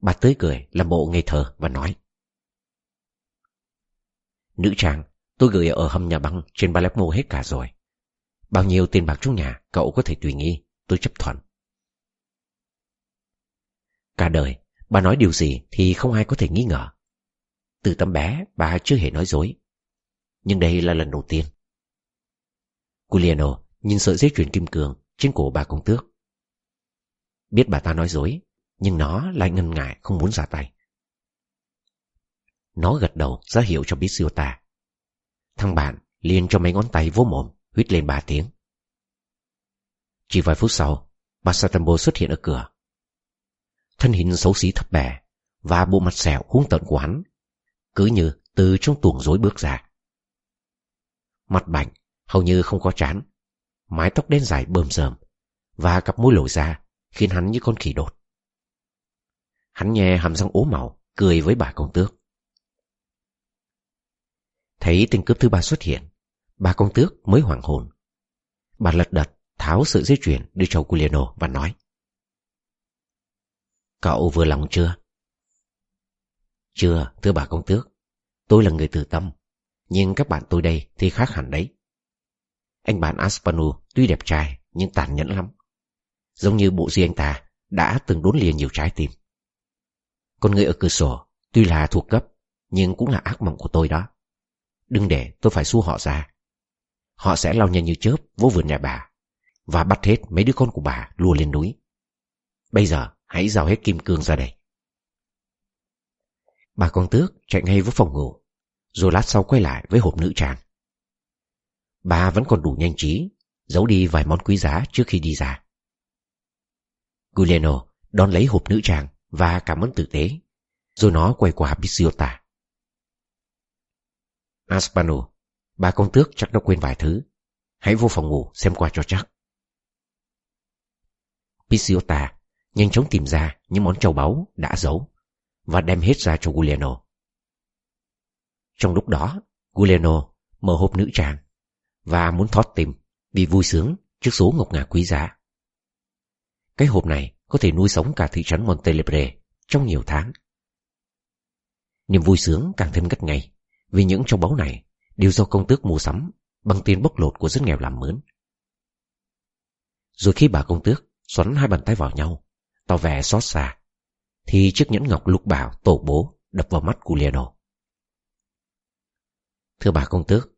Bà tươi cười làm bộ ngây thơ và nói. Nữ trang, tôi gửi ở hầm nhà băng trên Palermo hết cả rồi. Bao nhiêu tiền bạc trong nhà cậu có thể tùy nghi, tôi chấp thuận. Cả đời, bà nói điều gì thì không ai có thể nghi ngờ. Từ tấm bé, bà chưa hề nói dối. Nhưng đây là lần đầu tiên. Giuliano nhìn sợi dây chuyền kim cương trên cổ bà công tước. Biết bà ta nói dối, nhưng nó lại ngần ngại không muốn ra tay. Nó gật đầu ra hiệu cho biết siêu ta. Thằng bạn liền cho mấy ngón tay vô mồm, huýt lên ba tiếng. Chỉ vài phút sau, bà Satambo xuất hiện ở cửa. Thân hình xấu xí thấp bè và bộ mặt sẹo hung tợn của hắn, cứ như từ trong tuồng rối bước ra. Mặt bảnh, hầu như không có chán, mái tóc đen dài bơm rờm và cặp môi lồi ra khiến hắn như con khỉ đột. Hắn nhè hàm răng ố màu, cười với bà công tước. Thấy tên cướp thứ ba xuất hiện, bà công tước mới hoảng hồn. Bà lật đật tháo sự dây chuyền đưa cho Giuliano và nói. Cậu vừa lòng chưa? Chưa, thưa bà công tước. Tôi là người từ tâm, nhưng các bạn tôi đây thì khác hẳn đấy. Anh bạn Aspanu tuy đẹp trai nhưng tàn nhẫn lắm. Giống như bộ di anh ta đã từng đốn liền nhiều trái tim. Con người ở cửa sổ tuy là thuộc cấp nhưng cũng là ác mộng của tôi đó. Đừng để tôi phải xua họ ra. Họ sẽ lao nhanh như chớp vô vườn nhà bà và bắt hết mấy đứa con của bà lùa lên núi. Bây giờ hãy giao hết kim cương ra đây. Bà con tước chạy ngay với phòng ngủ, rồi lát sau quay lại với hộp nữ trang. Bà vẫn còn đủ nhanh trí, giấu đi vài món quý giá trước khi đi ra. Giuliano đón lấy hộp nữ trang và cảm ơn tử tế, rồi nó quay qua Pisiota. Aspano, bà con tước chắc đã quên vài thứ. Hãy vô phòng ngủ xem qua cho chắc. Pisciota nhanh chóng tìm ra những món châu báu đã giấu và đem hết ra cho Giuliano. Trong lúc đó, Giuliano mở hộp nữ trang và muốn thoát tim vì vui sướng trước số ngọc ngà quý giá. Cái hộp này có thể nuôi sống cả thị trấn Montelebre trong nhiều tháng. Niềm vui sướng càng thêm gắt ngay vì những châu báu này đều do công tước mua sắm bằng tiền bốc lột của rất nghèo làm mướn. Rồi khi bà công tước xoắn hai bàn tay vào nhau, tỏ vẻ xót xa, thì chiếc nhẫn ngọc lục bảo tổ bố đập vào mắt Giuliano. Thưa bà công tước,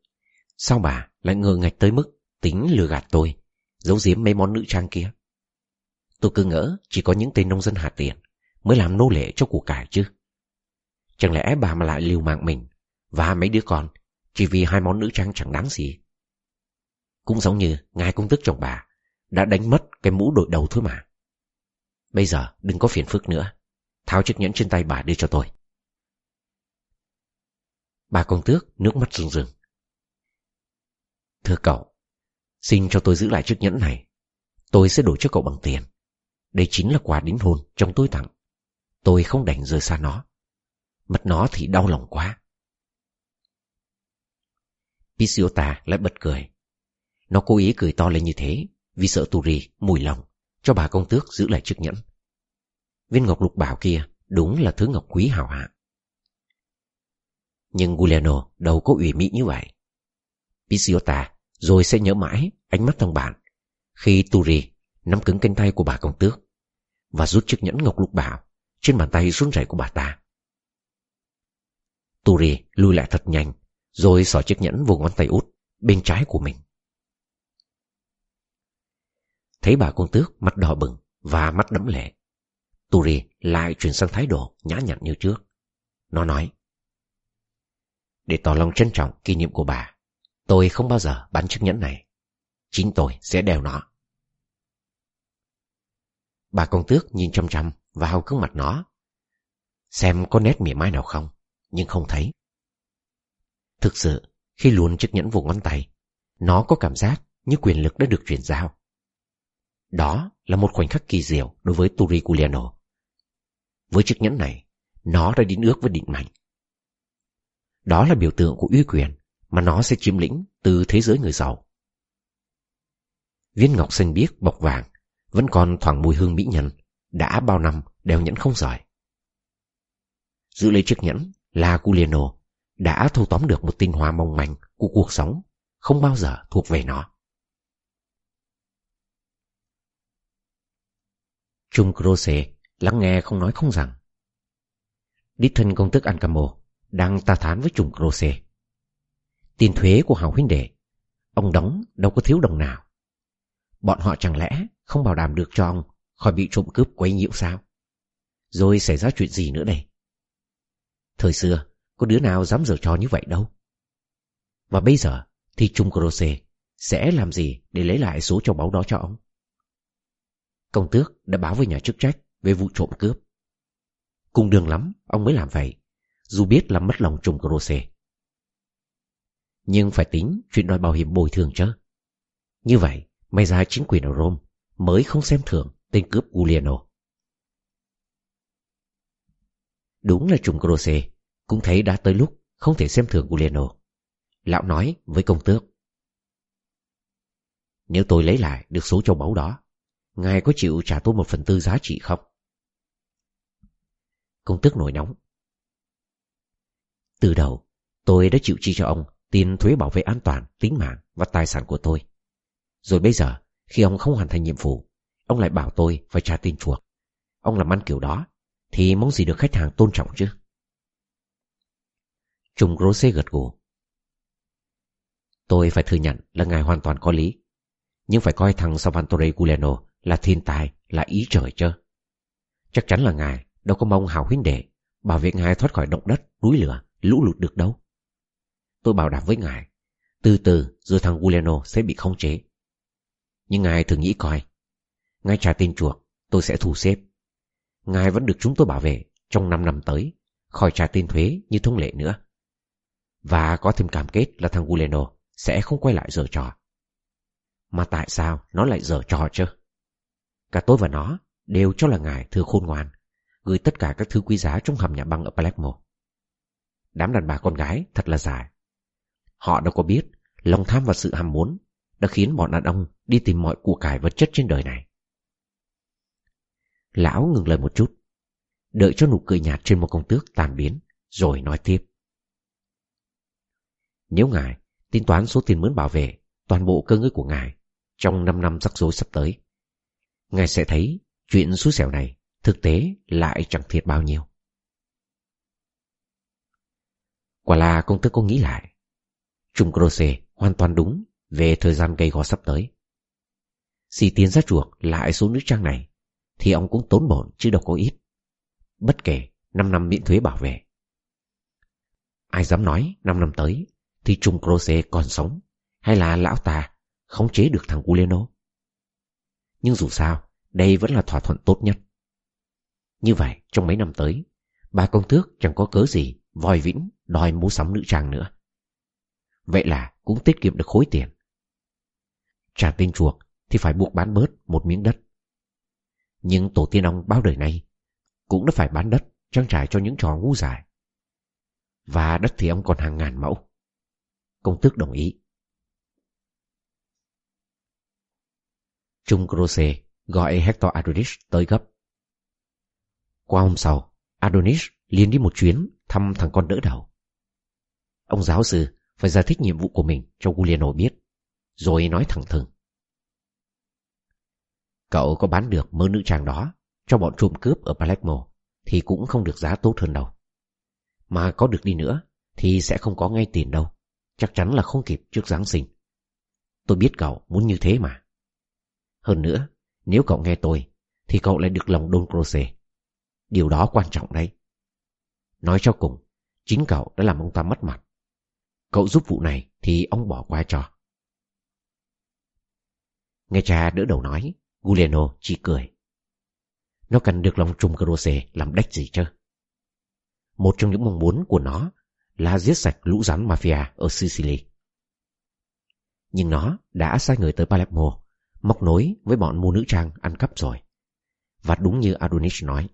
sao bà lại ngờ ngạch tới mức tính lừa gạt tôi, giấu giếm mấy món nữ trang kia? Tôi cứ ngỡ chỉ có những tên nông dân hạ tiền mới làm nô lệ cho củ cải chứ. Chẳng lẽ bà mà lại liều mạng mình và mấy đứa con chỉ vì hai món nữ trang chẳng đáng gì? Cũng giống như ngài công tước chồng bà đã đánh mất cái mũ đội đầu thôi mà. Bây giờ đừng có phiền phức nữa. Tháo chiếc nhẫn trên tay bà đưa cho tôi. Bà công tước nước mắt rưng rưng. Thưa cậu, xin cho tôi giữ lại chiếc nhẫn này. Tôi sẽ đổi cho cậu bằng tiền. Đây chính là quà đính hôn trong tôi tặng. Tôi không đành rời xa nó. Mất nó thì đau lòng quá. Pisiota lại bật cười. Nó cố ý cười to lên như thế vì sợ Turi mùi lòng cho bà công tước giữ lại chiếc nhẫn. Viên ngọc lục bảo kia đúng là thứ ngọc quý hào hạ. Nhưng Giuliano đâu có ủy mị như vậy. Pisciota rồi sẽ nhớ mãi ánh mắt thằng bạn khi Turi nắm cứng cánh tay của bà công tước và rút chiếc nhẫn ngọc lục bảo trên bàn tay run rẩy của bà ta. Turi lùi lại thật nhanh rồi xỏ chiếc nhẫn vào ngón tay út bên trái của mình. Thấy bà công tước mặt đỏ bừng và mắt đẫm lệ. Turi lại chuyển sang thái độ nhã nhặn như trước. Nó nói. Để tỏ lòng trân trọng kỷ niệm của bà, tôi không bao giờ bán chiếc nhẫn này. Chính tôi sẽ đeo nó. Bà công tước nhìn chăm chăm vào gương mặt nó. Xem có nét mỉa mai nào không, nhưng không thấy. Thực sự, khi luồn chiếc nhẫn vào ngón tay, nó có cảm giác như quyền lực đã được chuyển giao. Đó là một khoảnh khắc kỳ diệu đối với Turi Giuliano. Với chiếc nhẫn này, nó đã đính ước với định mệnh. Đó là biểu tượng của uy quyền mà nó sẽ chiếm lĩnh từ thế giới người giàu. Viên ngọc xanh biếc bọc vàng Vẫn còn thoảng mùi hương mỹ nhân Đã bao năm đeo nhẫn không rời Giữ lấy chiếc nhẫn là Culiano đã thâu tóm được một tinh hoa mong manh của cuộc sống không bao giờ thuộc về nó. Trung Croce lắng nghe không nói không rằng. Đích thân công tức Ancamo đang ta thán với Trung Croce. Tiền thuế của hào huynh đệ, ông đóng đâu có thiếu đồng nào. Bọn họ chẳng lẽ không bảo đảm được cho ông khỏi bị trộm cướp quấy nhiễu sao? Rồi xảy ra chuyện gì nữa đây? Thời xưa, có đứa nào dám giở trò như vậy đâu. Và bây giờ thì Trung Croce sẽ làm gì để lấy lại số châu báu đó cho ông? Công tước đã báo với nhà chức trách về vụ trộm cướp. Cùng đường lắm, ông mới làm vậy, dù biết là mất lòng trùng Croce. Nhưng phải tính chuyện đòi bảo hiểm bồi thường chứ. Như vậy, may ra chính quyền ở Rome mới không xem thường tên cướp Giuliano. Đúng là trùng Croce cũng thấy đã tới lúc không thể xem thường Giuliano. Lão nói với công tước. Nếu tôi lấy lại được số châu báu đó, ngài có chịu trả tôi một phần tư giá trị không? Công tước nổi nóng. Từ đầu, tôi đã chịu chi cho ông tiền thuế bảo vệ an toàn, tính mạng và tài sản của tôi. Rồi bây giờ, khi ông không hoàn thành nhiệm vụ, ông lại bảo tôi phải trả tiền chuộc. Ông làm ăn kiểu đó, thì mong gì được khách hàng tôn trọng chứ? Trung Grosse gật gù. Tôi phải thừa nhận là ngài hoàn toàn có lý. Nhưng phải coi thằng Salvatore Guleno là thiên tài, là ý trời chứ. Chắc chắn là ngài đâu có mong hào huynh đệ bảo vệ ngài thoát khỏi động đất, núi lửa, lũ lụt được đâu. Tôi bảo đảm với ngài, từ từ rồi thằng Guleno sẽ bị khống chế. Nhưng ngài thử nghĩ coi, ngài trả tiền chuộc, tôi sẽ thu xếp. Ngài vẫn được chúng tôi bảo vệ trong 5 năm tới, khỏi trả tiền thuế như thông lệ nữa. Và có thêm cam kết là thằng Guleno sẽ không quay lại giờ trò. Mà tại sao nó lại giờ trò chứ? Cả tôi và nó đều cho là ngài thừa khôn ngoan, gửi tất cả các thứ quý giá trong hầm nhà băng ở Palermo. Đám đàn bà con gái thật là dài. Họ đâu có biết lòng tham và sự ham muốn đã khiến bọn đàn ông đi tìm mọi của cải vật chất trên đời này. Lão ngừng lời một chút, đợi cho nụ cười nhạt trên một công tước tàn biến, rồi nói tiếp. Nếu ngài tính toán số tiền mướn bảo vệ toàn bộ cơ ngơi của ngài trong 5 năm rắc rối sắp tới, ngài sẽ thấy chuyện xui xẻo này thực tế lại chẳng thiệt bao nhiêu. Quả là công tước có nghĩ lại. Trung Croce hoàn toàn đúng về thời gian gây gò sắp tới. Xì tiền ra chuộc lại số nữ trang này thì ông cũng tốn bổn chứ đâu có ít. Bất kể 5 năm miễn thuế bảo vệ. Ai dám nói 5 năm tới thì Trung Croce còn sống hay là lão ta khống chế được thằng Guleno. Nhưng dù sao, đây vẫn là thỏa thuận tốt nhất. Như vậy, trong mấy năm tới, bà công tước chẳng có cớ gì vòi vĩnh đòi mua sắm nữ trang nữa. Vậy là cũng tiết kiệm được khối tiền. Trả tên chuộc thì phải buộc bán bớt một miếng đất. Nhưng tổ tiên ông bao đời nay cũng đã phải bán đất trang trải cho những trò ngu dại. Và đất thì ông còn hàng ngàn mẫu. Công tước đồng ý. Trung Croce gọi Hector Adonis tới gấp. Qua hôm sau, Adonis liền đi một chuyến thăm thằng con đỡ đầu. Ông giáo sư phải giải thích nhiệm vụ của mình cho Giuliano biết, rồi nói thẳng thừng. Cậu có bán được mớ nữ trang đó cho bọn trộm cướp ở Palermo thì cũng không được giá tốt hơn đâu. Mà có được đi nữa thì sẽ không có ngay tiền đâu. Chắc chắn là không kịp trước Giáng sinh. Tôi biết cậu muốn như thế mà. Hơn nữa, nếu cậu nghe tôi, thì cậu lại được lòng Don Croce. Điều đó quan trọng đấy. Nói cho cùng, chính cậu đã làm ông ta mất mặt. Cậu giúp vụ này thì ông bỏ qua cho. Nghe cha đỡ đầu nói, Giuliano chỉ cười. Nó cần được lòng Trung Croce làm đách gì chứ? Một trong những mong muốn của nó là giết sạch lũ rắn mafia ở Sicily. Nhưng nó đã sai người tới Palermo, móc nối với bọn mua nữ trang ăn cắp rồi. Và đúng như Adonis nói,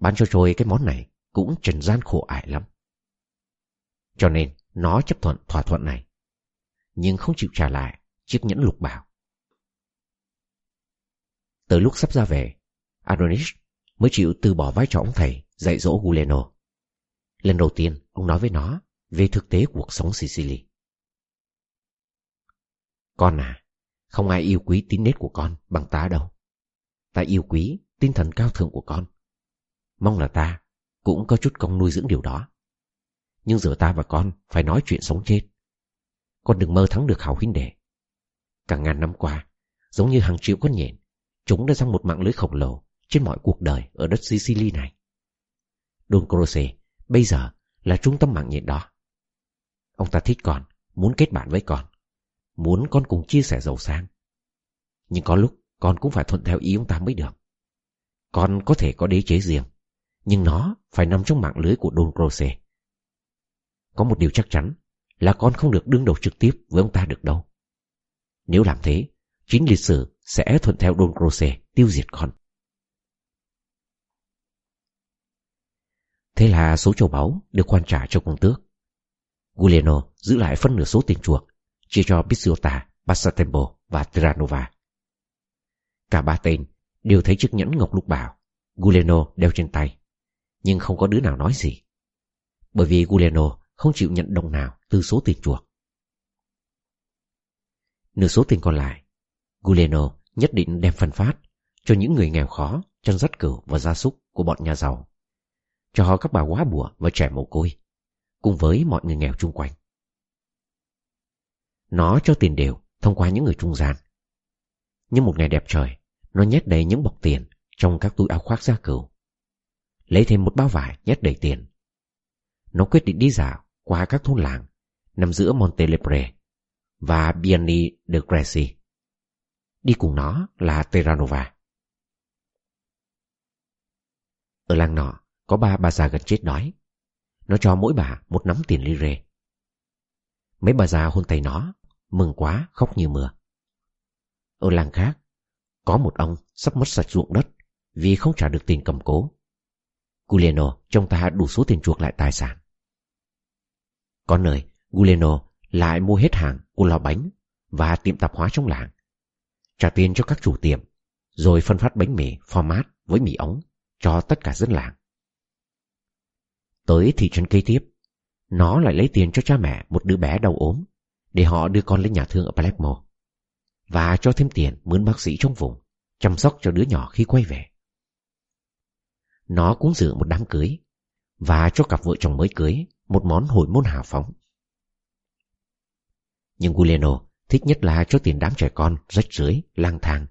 bán cho tôi cái món này cũng trần gian khổ ải lắm. Cho nên nó chấp thuận thỏa thuận này, nhưng không chịu trả lại chiếc nhẫn lục bảo. Tới lúc sắp ra về, Adonis mới chịu từ bỏ vai trò ông thầy dạy dỗ Guleno. Lần đầu tiên, ông nói với nó về thực tế cuộc sống Sicily. Con à, không ai yêu quý tín nết của con bằng ta đâu. Ta yêu quý tinh thần cao thượng của con. Mong là ta cũng có chút công nuôi dưỡng điều đó. Nhưng giờ ta và con phải nói chuyện sống chết. Con đừng mơ thắng được hảo huynh đệ. Cả ngàn năm qua, giống như hàng triệu con nhện, chúng đã răng một mạng lưới khổng lồ trên mọi cuộc đời ở đất Sicily này. Don Croce bây giờ là trung tâm mạng nhện đó. Ông ta thích con, muốn kết bạn với con, muốn con cùng chia sẻ giàu sang. Nhưng có lúc con cũng phải thuận theo ý ông ta mới được. Con có thể có đế chế riêng, nhưng nó phải nằm trong mạng lưới của Don Croce. Có một điều chắc chắn là con không được đương đầu trực tiếp với ông ta được đâu. Nếu làm thế, chính lịch sử sẽ thuận theo Don Croce tiêu diệt con. Thế là số châu báu được quan trả cho công tước. Guglielmo giữ lại phân nửa số tiền chuộc, chia cho Pizziota, Passatempo và Terranova. Cả ba tên đều thấy chiếc nhẫn ngọc lục bảo Guglielmo đeo trên tay, nhưng không có đứa nào nói gì. Bởi vì Guglielmo không chịu nhận đồng nào từ số tiền chuộc. Nửa số tiền còn lại, Guglielmo nhất định đem phân phát cho những người nghèo khó, chân rắt cừu và gia súc của bọn nhà giàu cho các bà quá bùa và trẻ mồ côi, cùng với mọi người nghèo chung quanh. Nó cho tiền đều thông qua những người trung gian. Nhưng một ngày đẹp trời, nó nhét đầy những bọc tiền trong các túi áo khoác da cừu. Lấy thêm một bao vải nhét đầy tiền. Nó quyết định đi dạo qua các thôn làng nằm giữa Montelepre và Biani de Greci. Đi cùng nó là Terranova. Ở làng nọ, có ba bà già gần chết đói. Nó cho mỗi bà một nắm tiền lire. Mấy bà già hôn tay nó, mừng quá khóc như mưa. Ở làng khác, có một ông sắp mất sạch ruộng đất vì không trả được tiền cầm cố. Guleno trong ta đủ số tiền chuộc lại tài sản. Có nơi, Guleno lại mua hết hàng của lò bánh và tiệm tạp hóa trong làng. Trả tiền cho các chủ tiệm, rồi phân phát bánh mì format với mì ống cho tất cả dân làng. Tới thị trấn kế tiếp, nó lại lấy tiền cho cha mẹ một đứa bé đau ốm để họ đưa con lên nhà thương ở Palermo và cho thêm tiền mướn bác sĩ trong vùng chăm sóc cho đứa nhỏ khi quay về. Nó cũng dự một đám cưới và cho cặp vợ chồng mới cưới một món hồi môn hào phóng. Nhưng Giuliano thích nhất là cho tiền đám trẻ con rách rưới, lang thang,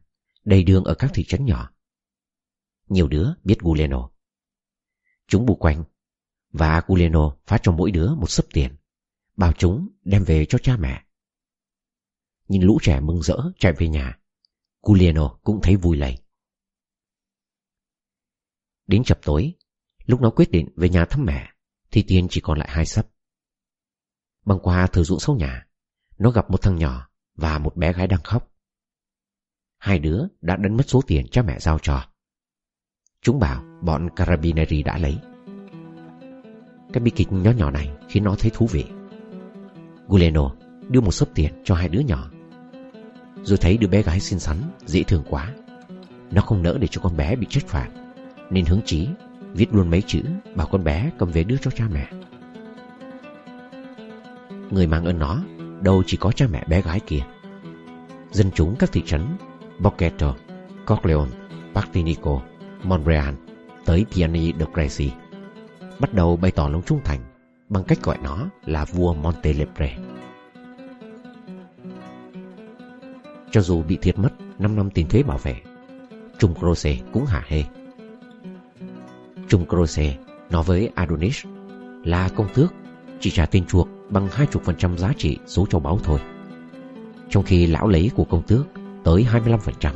đầy đường ở các thị trấn nhỏ. Nhiều đứa biết Giuliano, Chúng bù quanh và Giuliano phát cho mỗi đứa một sấp tiền, bảo chúng đem về cho cha mẹ. Nhìn lũ trẻ mừng rỡ chạy về nhà, Giuliano cũng thấy vui lầy. Đến chập tối, lúc nó quyết định về nhà thăm mẹ, thì tiền chỉ còn lại hai sấp. Băng qua thử ruộng sau nhà, nó gặp một thằng nhỏ và một bé gái đang khóc. Hai đứa đã đánh mất số tiền cha mẹ giao cho. Chúng bảo bọn Carabinieri đã lấy. Cái bi kịch nhỏ nhỏ này khiến nó thấy thú vị Guleno đưa một sớp tiền cho hai đứa nhỏ Rồi thấy đứa bé gái xinh xắn Dễ thương quá Nó không nỡ để cho con bé bị trách phạt nên hứng chí Viết luôn mấy chữ Bảo con bé cầm về đưa cho cha mẹ Người mang ơn nó Đâu chỉ có cha mẹ bé gái kia Dân chúng các thị trấn Boqueto, Corleone, Partinico, Montreal tới Piani de Gracie bắt đầu bày tỏ lòng trung thành bằng cách gọi nó là vua Montelepre. Cho dù bị thiệt mất 5 năm tiền thuế bảo vệ, Trung Croce cũng hả hê. Trung Croce nói với Adonis là công tước chỉ trả tiền chuộc bằng 20% giá trị số châu báu thôi. Trong khi lão lấy của công tước tới 25%.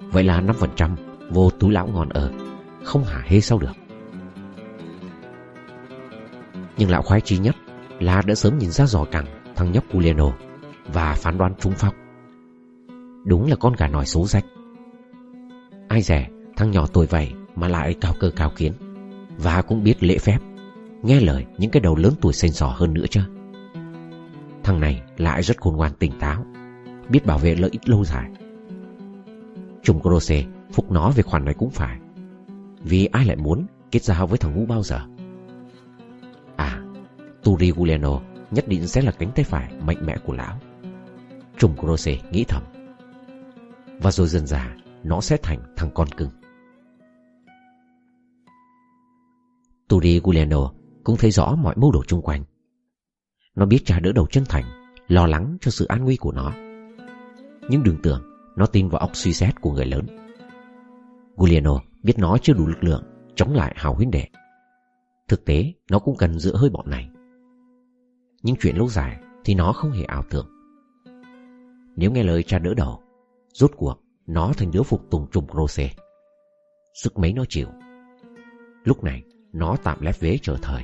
Vậy là 5% vô túi lão ngon ở, không hả hê sao được. Nhưng lão khoái chi nhất là đã sớm nhìn ra giò cẳng thằng nhóc Culiano và phán đoán trúng phóc. Đúng là con gà nòi số rách. Ai rẻ thằng nhỏ tuổi vậy mà lại cao cơ cao kiến và cũng biết lễ phép, nghe lời những cái đầu lớn tuổi xanh sò hơn nữa chứ. Thằng này lại rất khôn ngoan tỉnh táo, biết bảo vệ lợi ích lâu dài. Trùng Grose phục nó về khoản này cũng phải. Vì ai lại muốn kết giao với thằng ngu bao giờ? À, Turi Guglielmo nhất định sẽ là cánh tay phải mạnh mẽ của lão. Trùng Grose nghĩ thầm. Và rồi dần dà nó sẽ thành thằng con cưng. Turi Guglielmo cũng thấy rõ mọi mưu đồ chung quanh. Nó biết cha đỡ đầu chân thành, lo lắng cho sự an nguy của nó. Nhưng đừng tưởng nó tin vào óc suy xét của người lớn. Guglielmo biết nó chưa đủ lực lượng chống lại hào huynh đệ. Thực tế, nó cũng cần dựa hơi bọn này. Nhưng chuyện lâu dài thì nó không hề ảo tưởng. Nếu nghe lời cha đỡ đầu, rốt cuộc nó thành đứa phục tùng trùng Rose. Sức mấy nó chịu. Lúc này, nó tạm lép vế chờ thời.